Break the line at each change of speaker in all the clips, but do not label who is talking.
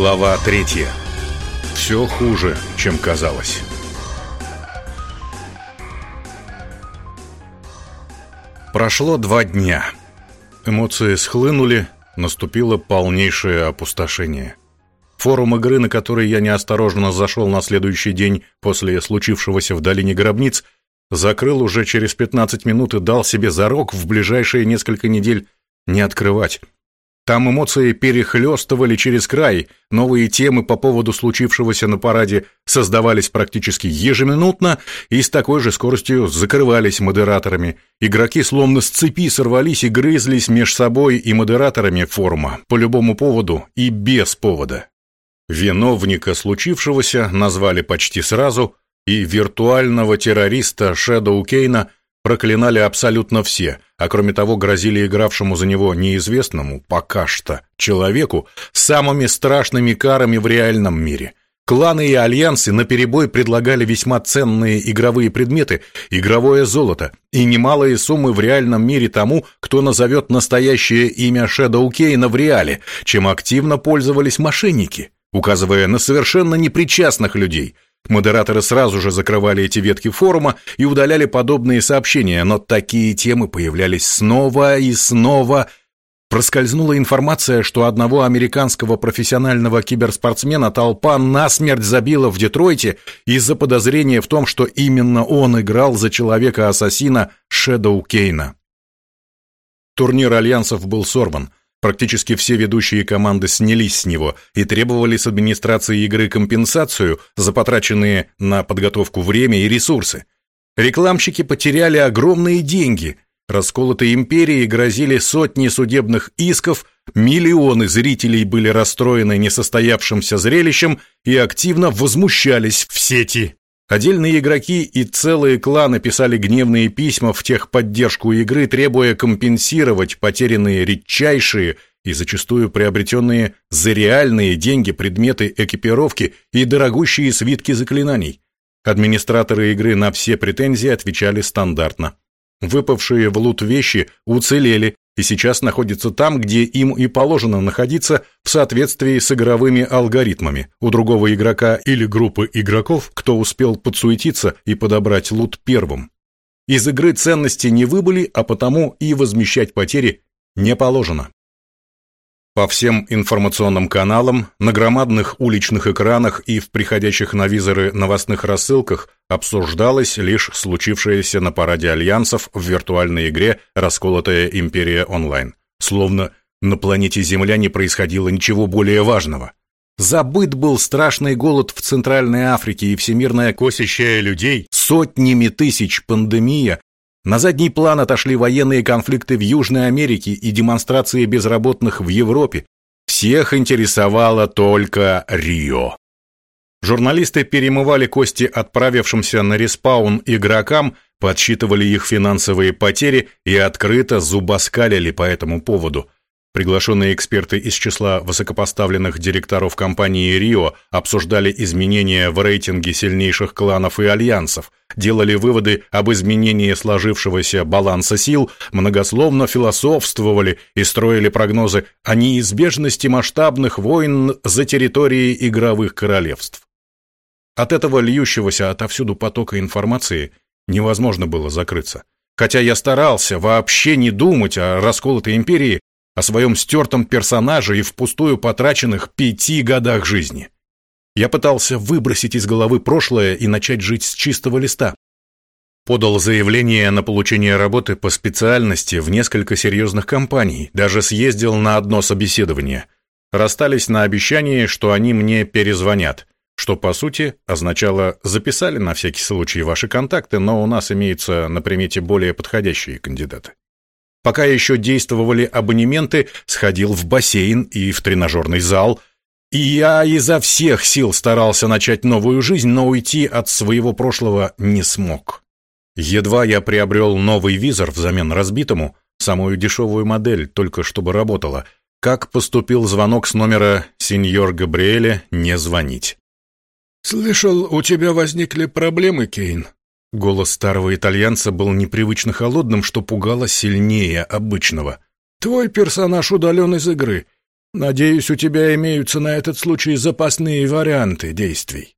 Глава третья. Все хуже, чем казалось. Прошло два дня. Эмоции схлынули, наступило полнейшее опустошение. Форум игры, на который я неосторожно зашел на следующий день после случившегося в долине гробниц, закрыл уже через 15 минут и дал себе зарок в ближайшие несколько недель не открывать. Там эмоции перехлестывали через край, новые темы по поводу случившегося на параде создавались практически ежеминутно и с такой же скоростью закрывались модераторами. Игроки словно с цепи сорвались и грызлись меж собой и модераторами форума по любому поводу и без повода. Виновника случившегося назвали почти сразу, и виртуального террориста Шэдоу Кейна – проклинали абсолютно все, а кроме того грозили игравшему за него неизвестному, пока что, человеку самыми страшными карами в реальном мире. Кланы и альянсы наперебой предлагали весьма ценные игровые предметы, игровое золото и немалые суммы в реальном мире тому, кто назовет настоящее имя Шэдоу Кейна в реале, чем активно пользовались мошенники, указывая на совершенно непричастных людей – Модераторы сразу же закрывали эти ветки форума и удаляли подобные сообщения, но такие темы появлялись снова и снова. Проскользнула информация, что одного американского профессионального киберспортсмена толпа насмерть забила в Детройте из-за подозрения в том, что именно он играл за человека-ассасина Шэдоу Кейна. Турнир альянсов был сорван – Практически все ведущие команды снялись с него и требовали с администрации игры компенсацию за потраченные на подготовку время и ресурсы. Рекламщики потеряли огромные деньги. Расколотой империи грозили сотни судебных исков, миллионы зрителей были расстроены несостоявшимся зрелищем и активно возмущались в сети. Отдельные игроки и целые кланы писали гневные письма в техподдержку игры, требуя компенсировать потерянные редчайшие и зачастую приобретенные за реальные деньги предметы экипировки и дорогущие свитки заклинаний. Администраторы игры на все претензии отвечали стандартно. Выпавшие в лут вещи уцелели и сейчас находится там, где им и положено находиться в соответствии с игровыми алгоритмами. У другого игрока или группы игроков, кто успел подсуетиться и подобрать лут первым. Из игры ценности не выбыли, а потому и возмещать потери не положено. По всем информационным каналам, на громадных уличных экранах и в приходящих на визоры новостных рассылках обсуждалось лишь случившееся на параде альянсов в виртуальной игре «Расколотая империя онлайн». Словно на планете Земля не происходило ничего более важного. Забыт был страшный голод в Центральной Африке и всемирная косящая людей, сотнями тысяч пандемия, на задний план отошли военные конфликты в Южной Америке и демонстрации безработных в Европе. Всех интересовало только Рио. Журналисты перемывали кости отправившимся на респаун игрокам, подсчитывали их финансовые потери и открыто зубоскалили по этому поводу – Приглашенные эксперты из числа высокопоставленных директоров компании «Рио» обсуждали изменения в рейтинге сильнейших кланов и альянсов, делали выводы об изменении сложившегося баланса сил, многословно философствовали и строили прогнозы о неизбежности масштабных войн за территории игровых королевств. От этого льющегося отовсюду потока информации невозможно было закрыться. Хотя я старался вообще не думать о расколотой империи, о своем стертом персонаже и впустую потраченных пяти годах жизни. Я пытался выбросить из головы прошлое и начать жить с чистого листа. Подал заявление на получение работы по специальности в несколько серьезных компаний, даже съездил на одно собеседование. Расстались на обещании, что они мне перезвонят, что, по сути, означало «записали на всякий случай ваши контакты, но у нас имеются на примете более подходящие кандидаты». Пока еще действовали абонементы, сходил в бассейн и в тренажерный зал. И я изо всех сил старался начать новую жизнь, но уйти от своего прошлого не смог. Едва я приобрел новый визор взамен разбитому, самую дешевую модель, только чтобы работала, как поступил звонок с номера «Сеньор Габриэле, не звонить».
«Слышал, у тебя возникли проблемы, Кейн?»
Голос старого итальянца был непривычно холодным, что пугало сильнее обычного.
«Твой персонаж удален из игры. Надеюсь, у тебя имеются на этот случай запасные варианты действий.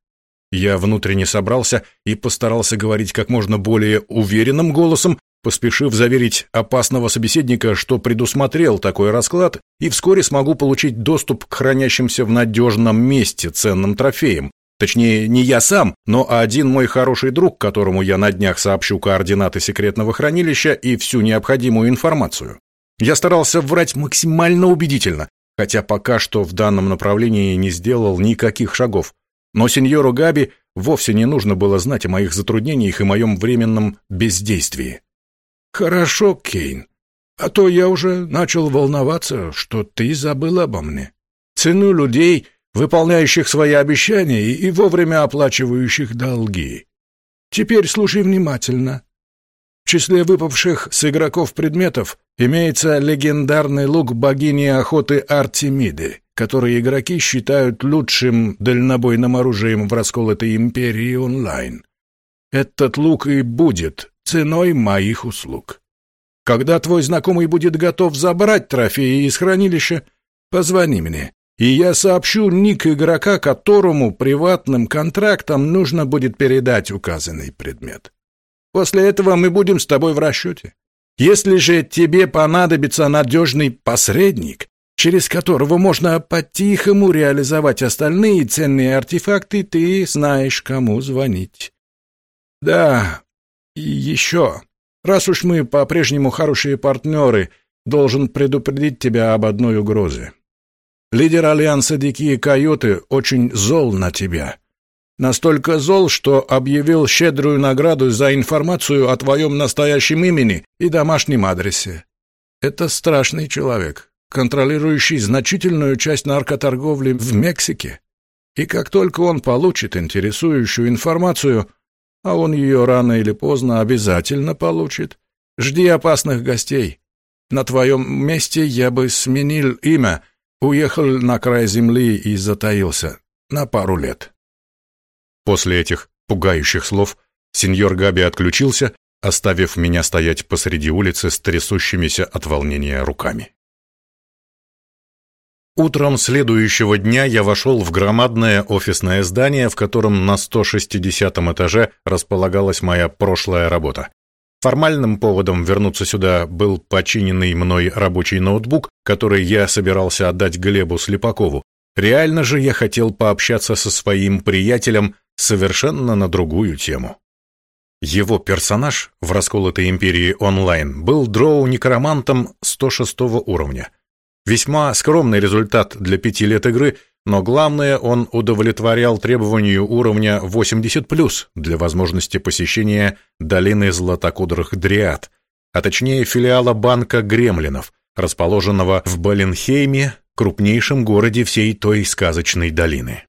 Я внутренне собрался и постарался говорить как можно более уверенным голосом, поспешив заверить опасного собеседника, что предусмотрел такой расклад и вскоре смогу получить доступ к хранящимся в надежном месте ценным трофеям. Точнее, не я сам, но один мой хороший друг, которому я на днях сообщу координаты секретного хранилища и всю необходимую информацию. Я старался врать максимально убедительно, хотя пока что в данном направлении не сделал никаких шагов. Но сеньору Габи вовсе не нужно было знать о моих затруднениях и моем временном бездействии.
«Хорошо, Кейн. А то я уже начал волноваться, что ты забыл обо мне. Цену людей, выполняющих свои обещания и вовремя оплачивающих долги. Теперь слушай внимательно. В числе выпавших с игроков предметов имеется легендарный лук богини охоты Артемиды, который игроки считают лучшим дальнобойным оружием в расколотой империи онлайн. Этот лук и будет ценой моих услуг. Когда твой знакомый будет готов забрать трофеи из хранилища, позвони мне, и я сообщу ник игрока, которому приватным контрактом нужно будет передать указанный предмет. После этого мы будем с тобой в расчете. Если же тебе понадобится надежный посредник, через которого можно по-тихому реализовать остальные ценные артефакты, ты знаешь, кому звонить. Да, и еще, раз уж мы по-прежнему хорошие партнеры, должен предупредить тебя об одной угрозе. Лидер Альянса Дикие Койоты очень зол на тебя. Настолько зол, что объявил щедрую награду за информацию о твоем настоящем имени и домашнем адресе. Это страшный человек, контролирующий значительную часть наркоторговли в Мексике. И как только он получит интересующую информацию, а он ее рано или поздно обязательно получит. Жди опасных гостей. На твоем месте я бы сменил имя, уехал на край земли и затаился на пару лет.
После этих пугающих слов сеньор Габи отключился, оставив меня стоять посреди улицы с трясущимися от волнения руками. Утром следующего дня я вошел в громадное офисное здание, в котором на 160 этаже располагалась моя прошлая работа. Формальным поводом вернуться сюда был починенный мной рабочий ноутбук, который я собирался отдать Глебу Слепакову. Реально же я хотел пообщаться со своим приятелем совершенно на другую тему. Его персонаж в «Расколотой империи онлайн» был дроу-некромантом 106 уровня – Весьма скромный результат для пяти лет игры, но главное, он удовлетворял требованию уровня 80+, для возможности посещения долины златокудрых дриад, а точнее филиала банка Гремлинов, расположенного в Баленхейме, крупнейшем городе всей той сказочной долины.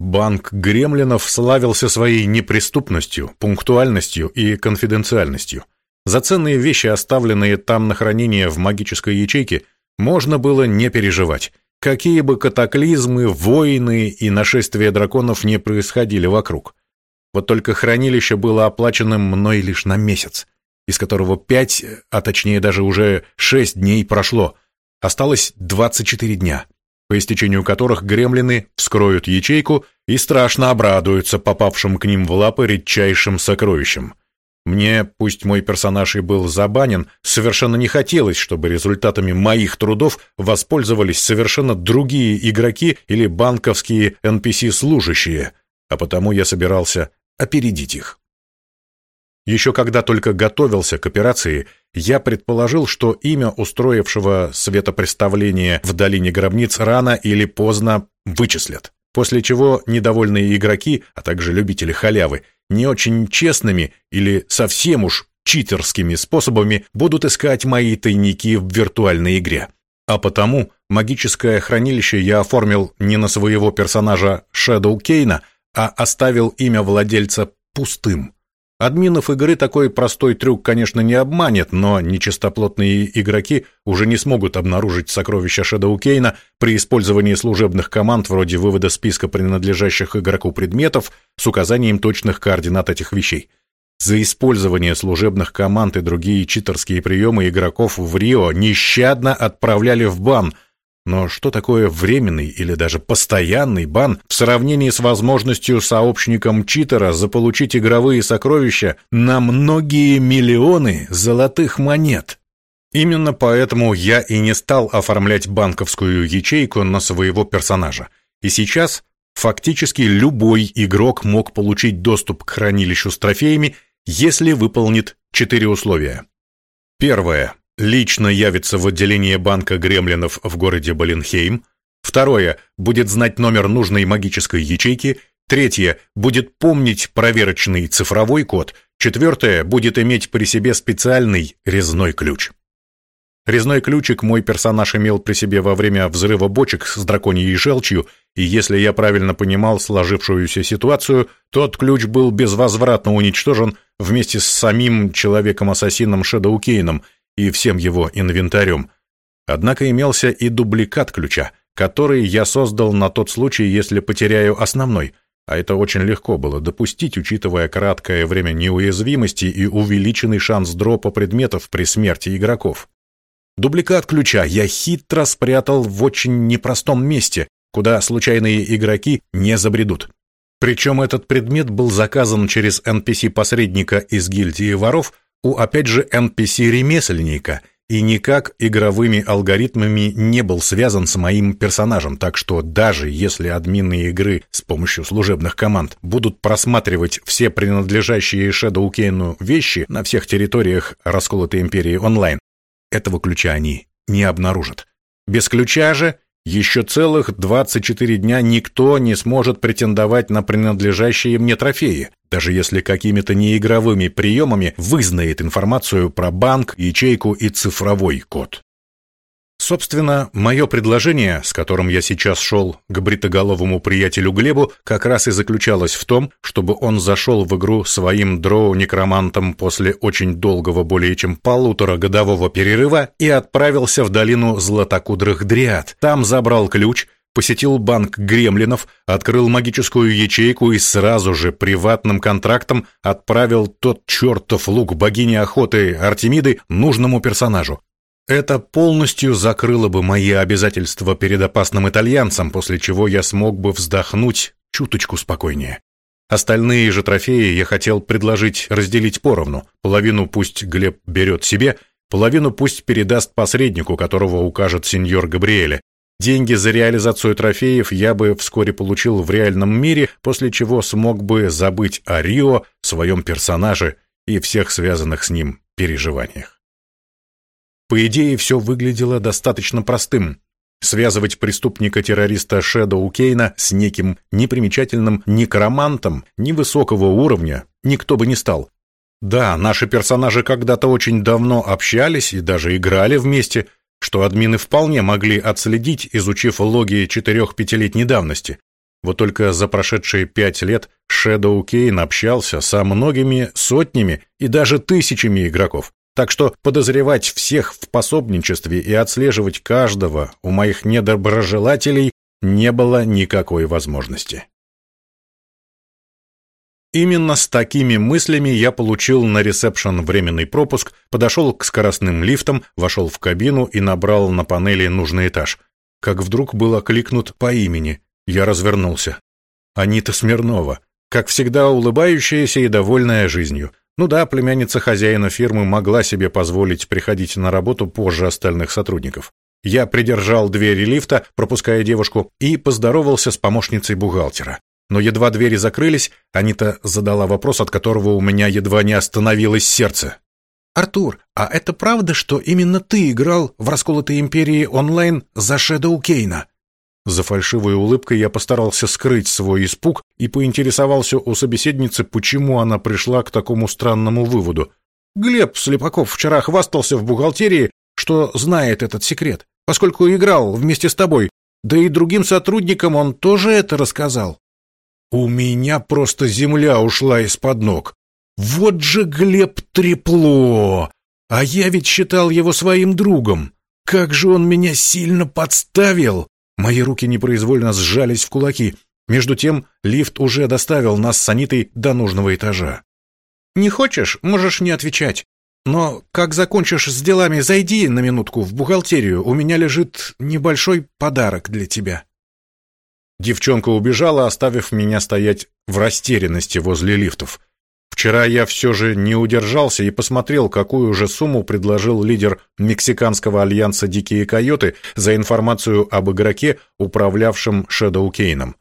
Банк Гремлинов славился своей неприступностью, пунктуальностью и конфиденциальностью. За ценные вещи, оставленные там на хранение в магической ячейке, можно было не переживать. Какие бы катаклизмы, войны и нашествия драконов не происходили вокруг. Вот только хранилище было оплаченным мной лишь на месяц, из которого пять, а точнее даже уже шесть дней прошло. Осталось двадцать четыре дня, по истечению которых гремлины вскроют ячейку и страшно обрадуются попавшим к ним в лапы редчайшим сокровищем. Мне, пусть мой персонаж и был забанен, совершенно не хотелось, чтобы результатами моих трудов воспользовались совершенно другие игроки или банковские NPC-служащие, а потому я собирался опередить их. Еще когда только готовился к операции, я предположил, что имя устроившего светопреставление в долине гробниц рано или поздно вычислят, после чего недовольные игроки, а также любители халявы, не очень честными или совсем уж читерскими способами будут искать мои тайники в виртуальной игре. А потому магическое хранилище я оформил не на своего персонажа Шэдоу Кейна, а оставил имя владельца пустым. Админов игры такой простой трюк, конечно, не обманет, но нечистоплотные игроки уже не смогут обнаружить сокровища Шэдоу Кейна при использовании служебных команд вроде вывода списка принадлежащих игроку предметов с указанием точных координат этих вещей. За использование служебных команд и другие читерские приемы игроков в Рио нещадно отправляли в бан, Но что такое временный или даже постоянный бан в сравнении с возможностью сообщникам читера заполучить игровые сокровища на многие миллионы золотых монет? Именно поэтому я и не стал оформлять банковскую ячейку на своего персонажа. И сейчас фактически любой игрок мог получить доступ к хранилищу с трофеями, если выполнит четыре условия. Первое лично явится в отделение банка гремлинов в городе Баленхейм. Второе, будет знать номер нужной магической ячейки. Третье, будет помнить проверочный цифровой код. Четвертое, будет иметь при себе специальный резной ключ. Резной ключик мой персонаж имел при себе во время взрыва бочек с драконьей желчью, и если я правильно понимал сложившуюся ситуацию, тот ключ был безвозвратно уничтожен вместе с самим человеком-ассасином Шэдоу и всем его инвентарем. Однако имелся и дубликат ключа, который я создал на тот случай, если потеряю основной, а это очень легко было допустить, учитывая краткое время неуязвимости и увеличенный шанс дропа предметов при смерти игроков. Дубликат ключа я хитро спрятал в очень непростом месте, куда случайные игроки не забредут. Причем этот предмет был заказан через NPC-посредника из гильдии воров, у опять же NPC-ремесленника и никак игровыми алгоритмами не был связан с моим персонажем, так что даже если админы игры с помощью служебных команд будут просматривать все принадлежащие Shadow Кейну вещи на всех территориях расколотой империи онлайн, этого ключа они не обнаружат. Без ключа же еще целых 24 дня никто не сможет претендовать на принадлежащие мне трофеи, даже если какими-то неигровыми приемами вызнает информацию про банк, ячейку и цифровой код. Собственно, мое предложение, с которым я сейчас шел к бритоголовому приятелю Глебу, как раз и заключалось в том, чтобы он зашел в игру своим дроу-некромантом после очень долгого, более чем полуторагодового перерыва и отправился в долину Златокудрых Дриад. Там забрал ключ, посетил банк гремлинов, открыл магическую ячейку и сразу же приватным контрактом отправил тот чертов лук богини охоты Артемиды нужному персонажу. Это полностью закрыло бы мои обязательства перед опасным итальянцем, после чего я смог бы вздохнуть чуточку спокойнее. Остальные же трофеи я хотел предложить разделить поровну. Половину пусть Глеб берет себе, половину пусть передаст посреднику, которого укажет сеньор Габриэле. Деньги за реализацию трофеев я бы вскоре получил в реальном мире, после чего смог бы забыть о Рио, своем персонаже и всех связанных с ним переживаниях. По идее, все выглядело достаточно простым. Связывать преступника-террориста Шэдоу Кейна с неким непримечательным некромантом невысокого уровня никто бы не стал. Да, наши персонажи когда-то очень давно общались и даже играли вместе, что админы вполне могли отследить, изучив логи четырех-пятилетней давности. Вот только за прошедшие пять лет Шэдоу Кейн общался со многими сотнями и даже тысячами игроков. Так что подозревать всех в пособничестве и отслеживать каждого у моих недоброжелателей не было никакой возможности. Именно с такими мыслями я получил на ресепшн временный пропуск, подошел к скоростным лифтам, вошел в кабину и набрал на панели нужный этаж. Как вдруг был окликнут по имени. Я развернулся. Анита Смирнова, как всегда улыбающаяся и довольная жизнью. Ну да, племянница хозяина фирмы могла себе позволить приходить на работу позже остальных сотрудников. Я придержал двери лифта, пропуская девушку, и поздоровался с помощницей бухгалтера. Но едва двери закрылись, Анита задала вопрос, от которого у меня едва не остановилось сердце. «Артур, а это правда, что именно ты играл в «Расколотой империи» онлайн за Шэдоу Кейна?» За фальшивой улыбкой я постарался скрыть свой испуг и поинтересовался у собеседницы, почему она пришла к такому странному выводу. Глеб Слепаков вчера хвастался в бухгалтерии, что знает этот секрет, поскольку играл вместе с тобой, да и другим сотрудникам он тоже это рассказал. У меня просто земля ушла из-под ног. Вот же Глеб трепло! А я ведь считал его своим другом. Как же он меня сильно подставил! Мои руки непроизвольно сжались в кулаки. Между тем лифт уже доставил нас с Анитой до нужного этажа. «Не хочешь, можешь не отвечать.
Но как закончишь с делами, зайди на минутку в бухгалтерию. У меня лежит небольшой подарок для тебя».
Девчонка убежала, оставив меня стоять в растерянности возле лифтов. Вчера я все же не удержался и посмотрел, какую же сумму предложил лидер мексиканского альянса «Дикие койоты» за информацию об игроке, управлявшем Шэдоу Кейном.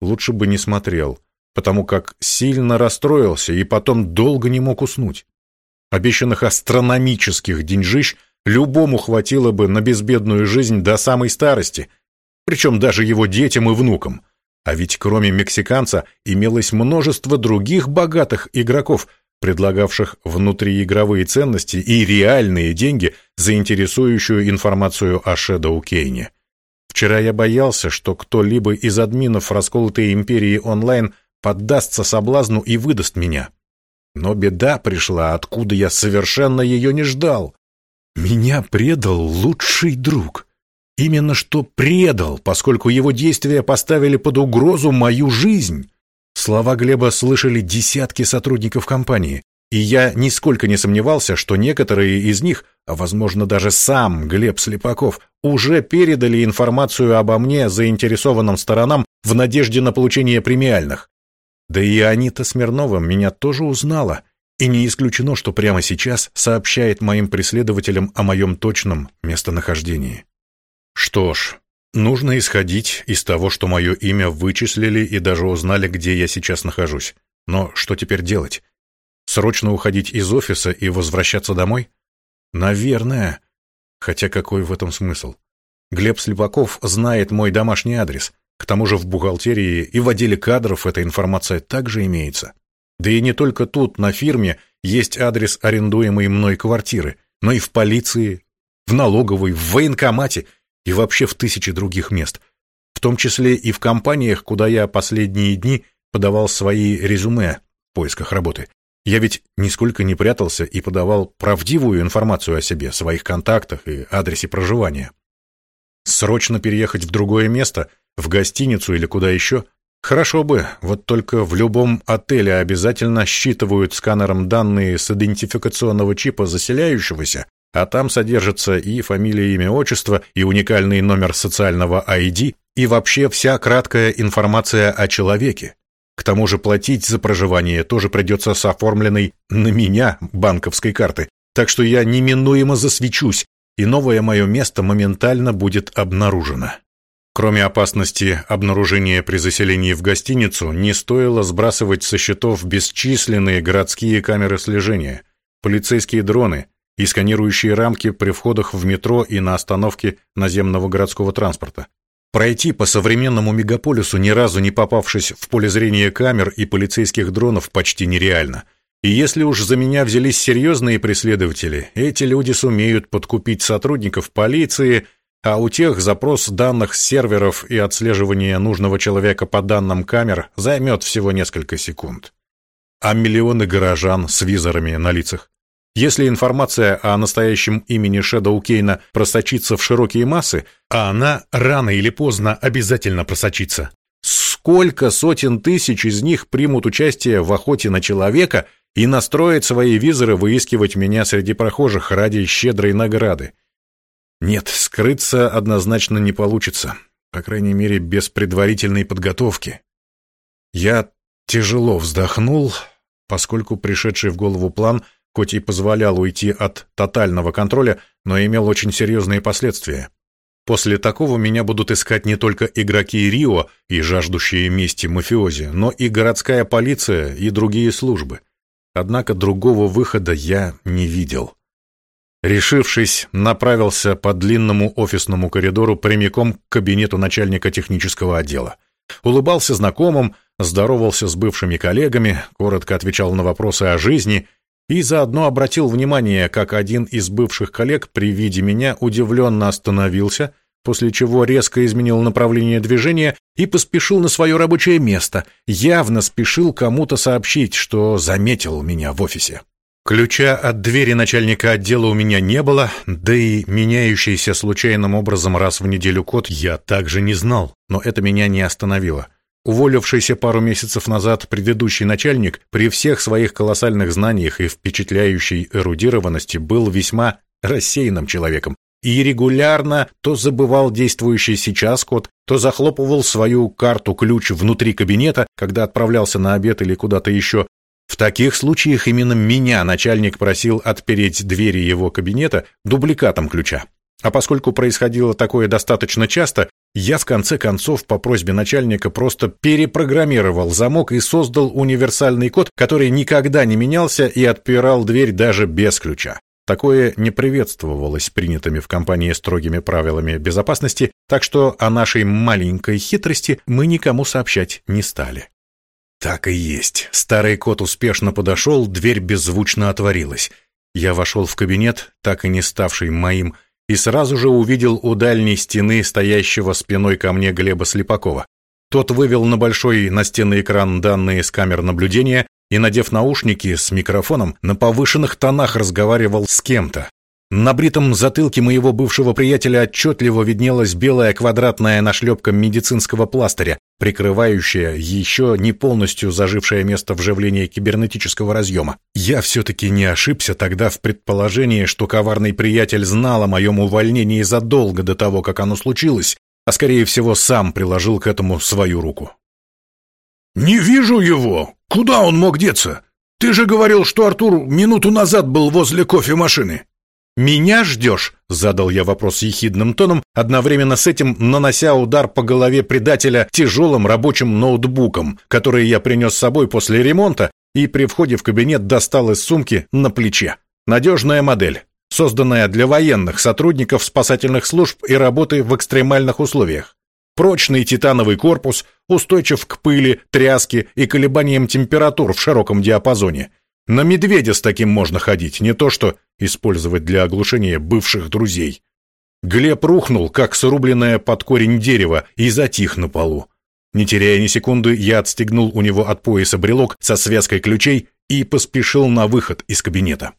Лучше бы не смотрел, потому как сильно расстроился и потом долго не мог уснуть. Обещанных астрономических деньжищ любому хватило бы на безбедную жизнь до самой старости, причем даже его детям и внукам. А ведь кроме мексиканца имелось множество других богатых игроков, предлагавших внутриигровые ценности и реальные деньги за интересующую информацию о Шэдоу Кейне. Вчера я боялся, что кто-либо из админов расколотой империи онлайн поддастся соблазну и выдаст меня. Но беда пришла, откуда я совершенно ее не ждал. Меня предал лучший друг. Именно что предал, поскольку его действия поставили под угрозу мою жизнь. Слова Глеба слышали десятки сотрудников компании, и я нисколько не сомневался, что некоторые из них, а возможно даже сам Глеб Слепаков, уже передали информацию обо мне заинтересованным сторонам в надежде на получение премиальных. Да и Анита Смирнова меня тоже узнала, и не исключено, что прямо сейчас сообщает моим преследователям о моем точном местонахождении. Что ж, нужно исходить из того, что мое имя вычислили и даже узнали, где я сейчас нахожусь. Но что теперь делать? Срочно уходить из офиса и возвращаться домой? Наверное. Хотя какой в этом смысл? Глеб Слепаков знает мой домашний адрес. К тому же в бухгалтерии и в отделе кадров эта информация также имеется. Да и не только тут, на фирме, есть адрес арендуемой мной квартиры, но и в полиции, в налоговой, в военкомате – и вообще в тысячи других мест, в том числе и в компаниях, куда я последние дни подавал свои резюме в поисках работы. Я ведь нисколько не прятался и подавал правдивую информацию о себе, своих контактах и адресе проживания. Срочно переехать в другое место, в гостиницу или куда еще? Хорошо бы, вот только в любом отеле обязательно считывают сканером данные с идентификационного чипа заселяющегося, а там содержится и фамилия, имя, отчество, и уникальный номер социального ID, и вообще вся краткая информация о человеке. К тому же платить за проживание тоже придется с оформленной на меня банковской карты, так что я неминуемо засвечусь, и новое мое место моментально будет обнаружено. Кроме опасности обнаружения при заселении в гостиницу, не стоило сбрасывать со счетов бесчисленные городские камеры слежения, полицейские дроны, и сканирующие рамки при входах в метро и на остановке наземного городского транспорта. Пройти по современному мегаполису, ни разу не попавшись в поле зрения камер и полицейских дронов, почти нереально. И если уж за меня взялись серьезные преследователи, эти люди сумеют подкупить сотрудников полиции, а у тех запрос данных с серверов и отслеживание нужного человека по данным камер займет всего несколько секунд. А миллионы горожан с визорами на лицах? Если информация о настоящем имени Шэдоу Кейна просочится в широкие массы, а она рано или поздно обязательно просочится, сколько сотен тысяч из них примут участие в охоте на человека и настроят свои визоры выискивать меня среди прохожих ради щедрой награды? Нет, скрыться однозначно не получится, по крайней мере, без предварительной подготовки. Я тяжело вздохнул, поскольку пришедший в голову план – хоть и позволял уйти от тотального контроля, но имел очень серьезные последствия. После такого меня будут искать не только игроки Рио и жаждущие мести мафиози, но и городская полиция и другие службы. Однако другого выхода я не видел. Решившись, направился по длинному офисному коридору прямиком к кабинету начальника технического отдела. Улыбался знакомым, здоровался с бывшими коллегами, коротко отвечал на вопросы о жизни — и заодно обратил внимание, как один из бывших коллег при виде меня удивленно остановился, после чего резко изменил направление движения и поспешил на свое рабочее место, явно спешил кому-то сообщить, что заметил меня в офисе. Ключа от двери начальника отдела у меня не было, да и меняющийся случайным образом раз в неделю код я также не знал, но это меня не остановило. Уволившийся пару месяцев назад предыдущий начальник при всех своих колоссальных знаниях и впечатляющей эрудированности был весьма рассеянным человеком и регулярно то забывал действующий сейчас код, то захлопывал свою карту-ключ внутри кабинета, когда отправлялся на обед или куда-то еще. В таких случаях именно меня начальник просил отпереть двери его кабинета дубликатом ключа. А поскольку происходило такое достаточно часто, я в конце концов по просьбе начальника просто перепрограммировал замок и создал универсальный код, который никогда не менялся и отпирал дверь даже без ключа. Такое не приветствовалось принятыми в компании строгими правилами безопасности, так что о нашей маленькой хитрости мы никому сообщать не стали. Так и есть. Старый кот успешно подошел, дверь беззвучно отворилась. Я вошел в кабинет, так и не ставший моим, и сразу же увидел у дальней стены стоящего спиной ко мне Глеба Слепакова. Тот вывел на большой настенный экран данные с камер наблюдения и, надев наушники с микрофоном, на повышенных тонах разговаривал с кем-то. На бритом затылке моего бывшего приятеля отчетливо виднелась белая квадратная нашлепка медицинского пластыря, прикрывающая еще не полностью зажившее место вживления кибернетического разъема. Я все-таки не ошибся тогда в предположении, что коварный приятель знал о моем увольнении задолго до того, как оно случилось, а скорее всего сам приложил к этому свою руку.
«Не вижу его! Куда он мог деться? Ты же говорил, что Артур минуту назад был возле кофемашины!»
«Меня ждешь?» — задал я вопрос ехидным тоном, одновременно с этим нанося удар по голове предателя тяжелым рабочим ноутбуком, который я принес с собой после ремонта и при входе в кабинет достал из сумки на плече. Надежная модель, созданная для военных сотрудников спасательных служб и работы в экстремальных условиях. Прочный титановый корпус, устойчив к пыли, тряске и колебаниям температур в широком диапазоне — на медведя с таким можно ходить, не то что использовать для оглушения бывших друзей. Глеб рухнул, как срубленное под корень дерева, и затих на полу. Не теряя ни секунды, я отстегнул у него от пояса брелок со связкой ключей и поспешил на выход из кабинета.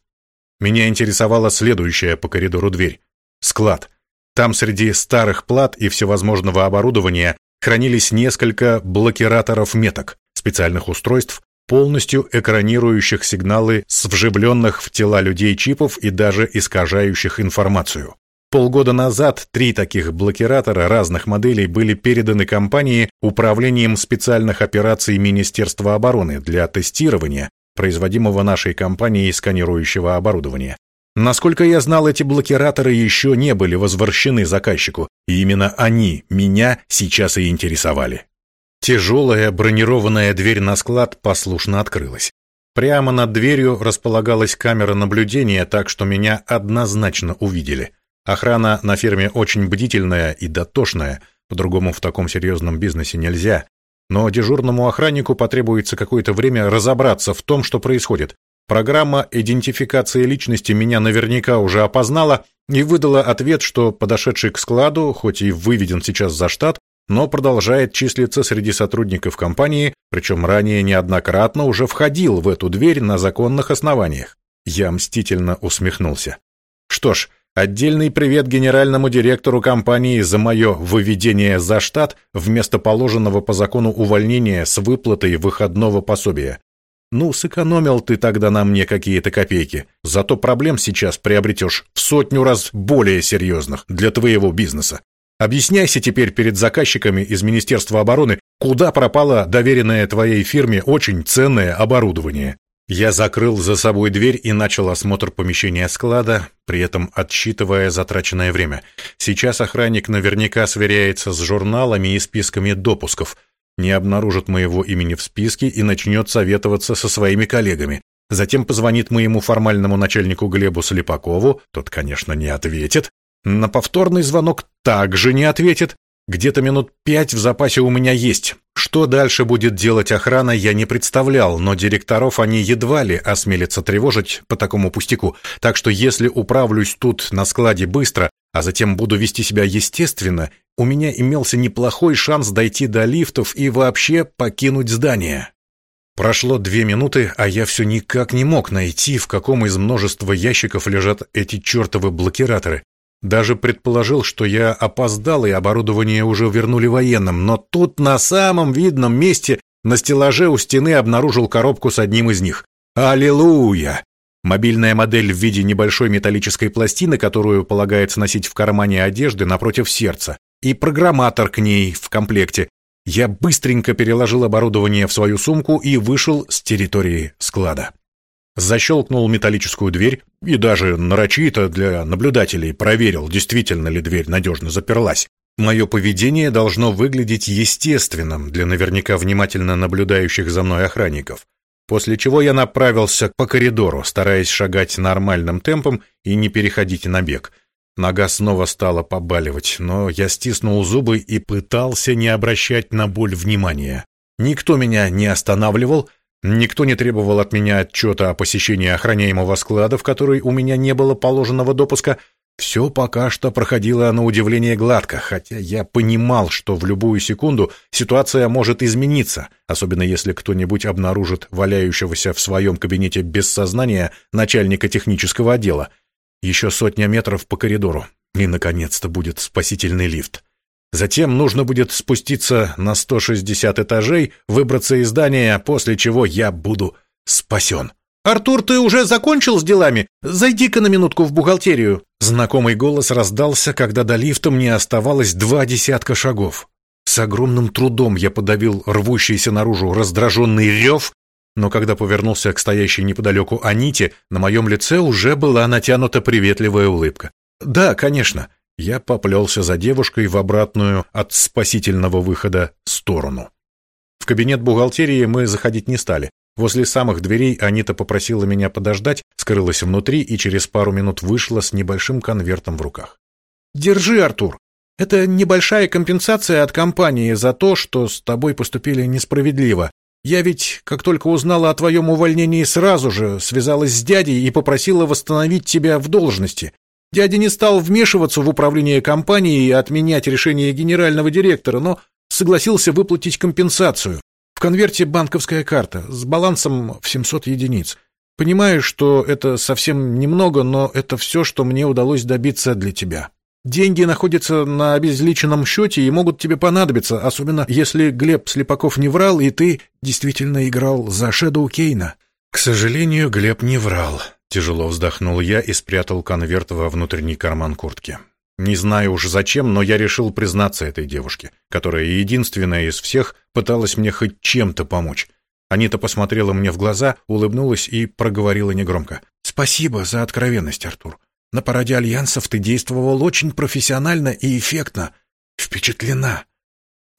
Меня интересовала следующая по коридору дверь. Склад. Там среди старых плат и всевозможного оборудования хранились несколько блокираторов меток, специальных устройств, полностью экранирующих сигналы с вживленных в тела людей чипов и даже искажающих информацию. Полгода назад три таких блокиратора разных моделей были переданы компании управлением специальных операций Министерства обороны для тестирования, производимого нашей компанией сканирующего оборудования. Насколько я знал, эти блокираторы еще не были возвращены заказчику, и именно они меня сейчас и интересовали. Тяжелая бронированная дверь на склад послушно открылась. Прямо над дверью располагалась камера наблюдения, так что меня однозначно увидели. Охрана на ферме очень бдительная и дотошная, по-другому в таком серьезном бизнесе нельзя. Но дежурному охраннику потребуется какое-то время разобраться в том, что происходит. Программа идентификации личности меня наверняка уже опознала и выдала ответ, что подошедший к складу, хоть и выведен сейчас за штат, но продолжает числиться среди сотрудников компании, причем ранее неоднократно уже входил в эту дверь на законных основаниях. Я мстительно усмехнулся. Что ж, отдельный привет генеральному директору компании за мое выведение за штат вместо положенного по закону увольнения с выплатой выходного пособия. Ну, сэкономил ты тогда на мне какие-то копейки, зато проблем сейчас приобретешь в сотню раз более серьезных для твоего бизнеса. Объясняйся теперь перед заказчиками из Министерства обороны, куда пропало доверенное твоей фирме очень ценное оборудование. Я закрыл за собой дверь и начал осмотр помещения склада, при этом отсчитывая затраченное время. Сейчас охранник наверняка сверяется с журналами и списками допусков, не обнаружит моего имени в списке и начнет советоваться со своими коллегами. Затем позвонит моему формальному начальнику Глебу Слепакову, тот, конечно, не ответит, на повторный звонок также не ответит. Где-то минут пять в запасе у меня есть. Что дальше будет делать охрана, я не представлял, но директоров они едва ли осмелятся тревожить по такому пустяку. Так что если управлюсь тут на складе быстро, а затем буду вести себя естественно, у меня имелся неплохой шанс дойти до лифтов и вообще покинуть здание. Прошло две минуты, а я все никак не мог найти, в каком из множества ящиков лежат эти чертовы блокираторы. Даже предположил, что я опоздал, и оборудование уже вернули военным, но тут на самом видном месте на стеллаже у стены обнаружил коробку с одним из них. Аллилуйя! Мобильная модель в виде небольшой металлической пластины, которую полагается носить в кармане одежды напротив сердца, и программатор к ней в комплекте. Я быстренько переложил оборудование в свою сумку и вышел с территории склада. Защелкнул металлическую дверь и даже нарочито для наблюдателей проверил, действительно ли дверь надежно заперлась. Мое поведение должно выглядеть естественным для наверняка внимательно наблюдающих за мной охранников. После чего я направился по коридору, стараясь шагать нормальным темпом и не переходить на бег. Нога снова стала побаливать, но я стиснул зубы и пытался не обращать на боль внимания. Никто меня не останавливал, никто не требовал от меня отчета о посещении охраняемого склада, в который у меня не было положенного допуска. Все пока что проходило на удивление гладко, хотя я понимал, что в любую секунду ситуация может измениться, особенно если кто-нибудь обнаружит валяющегося в своем кабинете без сознания начальника технического отдела — еще сотня метров по коридору, и, наконец-то, будет спасительный лифт. Затем нужно будет спуститься на 160 этажей, выбраться из здания, после чего я буду спасен. «Артур, ты уже закончил с делами? Зайди-ка на минутку в бухгалтерию!» Знакомый голос раздался, когда до лифта мне оставалось два десятка шагов. С огромным трудом я подавил рвущийся наружу раздраженный рев но когда повернулся к стоящей неподалеку Аните, на моем лице уже была натянута приветливая улыбка. «Да, конечно». Я поплелся за девушкой в обратную от спасительного выхода сторону. В кабинет бухгалтерии мы заходить не стали. Возле самых дверей Анита попросила меня подождать, скрылась внутри и через пару минут вышла с небольшим конвертом в руках. «Держи, Артур. Это небольшая компенсация от компании за то, что с тобой поступили несправедливо. Я ведь, как только узнала о твоем увольнении, сразу же связалась с дядей и попросила восстановить тебя в должности. Дядя не стал вмешиваться в управление компанией и отменять решение генерального директора, но согласился выплатить компенсацию. В конверте банковская карта с балансом в 700 единиц. Понимаю, что это совсем немного, но это все, что мне удалось добиться для тебя. Деньги находятся на обезличенном счете и могут тебе понадобиться, особенно если Глеб Слепаков не врал, и ты действительно играл за Шэдоу Кейна. К сожалению, Глеб не врал. Тяжело вздохнул я и спрятал конверт во внутренний карман куртки. Не знаю уж зачем, но я решил признаться этой девушке, которая единственная из всех пыталась мне хоть чем-то помочь. Анита посмотрела мне в глаза, улыбнулась и проговорила негромко. «Спасибо за откровенность, Артур. На параде альянсов ты действовал очень профессионально и эффектно. Впечатлена.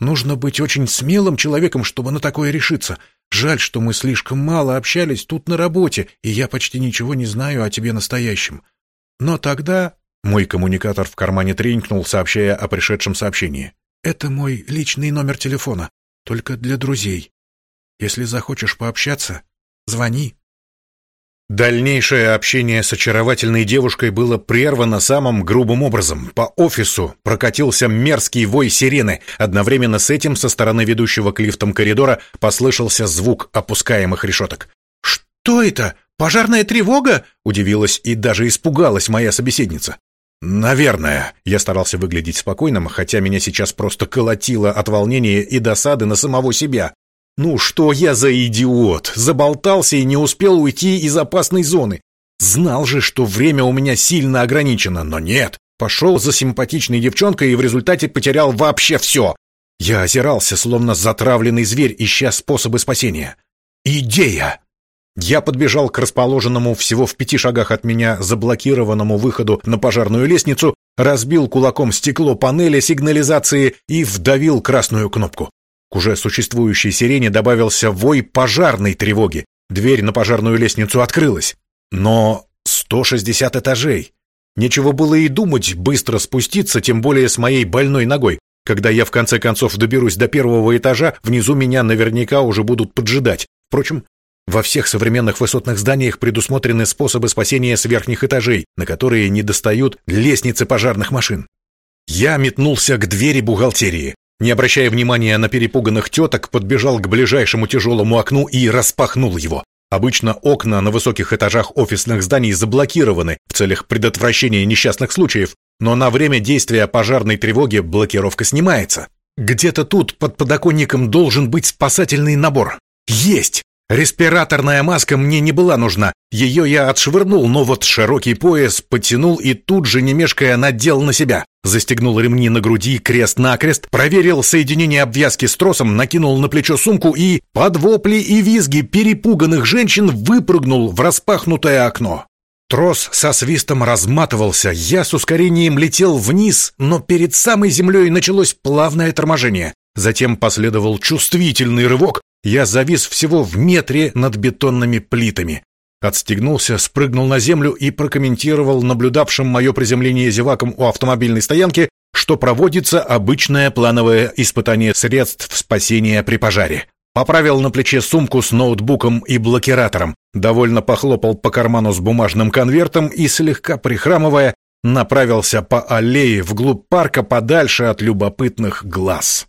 Нужно быть очень смелым человеком, чтобы на такое решиться. Жаль, что мы слишком мало общались тут на работе, и я почти ничего не знаю о тебе настоящем. Но тогда мой коммуникатор в кармане тренькнул, сообщая о пришедшем сообщении. Это мой личный номер телефона, только для друзей. Если захочешь пообщаться, звони. Дальнейшее общение с очаровательной девушкой было прервано самым грубым образом. По офису прокатился мерзкий вой сирены. Одновременно с этим со стороны ведущего к лифтам коридора послышался звук опускаемых решеток. «Что это? Пожарная тревога?» — удивилась и даже испугалась моя собеседница. «Наверное». Я старался выглядеть спокойным, хотя меня сейчас просто колотило от волнения и досады на самого себя. Ну что я за идиот? Заболтался и не успел уйти из опасной зоны. Знал же, что время у меня сильно ограничено, но нет. Пошел за симпатичной девчонкой и в результате потерял вообще все. Я озирался, словно затравленный зверь, ища способы спасения. Идея! Я подбежал к расположенному всего в пяти шагах от меня заблокированному выходу на пожарную лестницу, разбил кулаком стекло панели сигнализации и вдавил красную кнопку. К уже существующей сирене добавился вой пожарной тревоги. Дверь на пожарную лестницу открылась. Но 160 этажей. Нечего было и думать быстро спуститься, тем более с моей больной ногой. Когда я в конце концов доберусь до первого этажа, внизу меня наверняка уже будут поджидать. Впрочем, во всех современных высотных зданиях предусмотрены способы спасения с верхних этажей, на которые не достают лестницы пожарных машин. Я метнулся к двери бухгалтерии. Не обращая внимания на перепуганных теток, подбежал к ближайшему тяжелому окну и распахнул его. Обычно окна на высоких этажах офисных зданий заблокированы в целях предотвращения несчастных случаев, но на время действия пожарной тревоги блокировка снимается. Где-то тут под подоконником должен быть спасательный набор. Есть! Респираторная маска мне не была нужна. Ее я отшвырнул, но вот широкий пояс потянул и тут же, не мешкая, надел на себя. Застегнул ремни на груди крест-накрест, проверил соединение обвязки с тросом, накинул на плечо сумку и, под вопли и визги перепуганных женщин, выпрыгнул в распахнутое окно. Трос со свистом разматывался, я с ускорением летел вниз, но перед самой землей началось плавное торможение. Затем последовал чувствительный рывок, я завис всего в метре над бетонными плитами. Отстегнулся, спрыгнул на землю и прокомментировал наблюдавшим мое приземление зеваком у автомобильной стоянки, что проводится обычное плановое испытание средств спасения при пожаре. Поправил на плече сумку с ноутбуком и блокиратором, довольно похлопал по карману с бумажным конвертом и, слегка прихрамывая, направился по аллее вглубь парка подальше от любопытных глаз.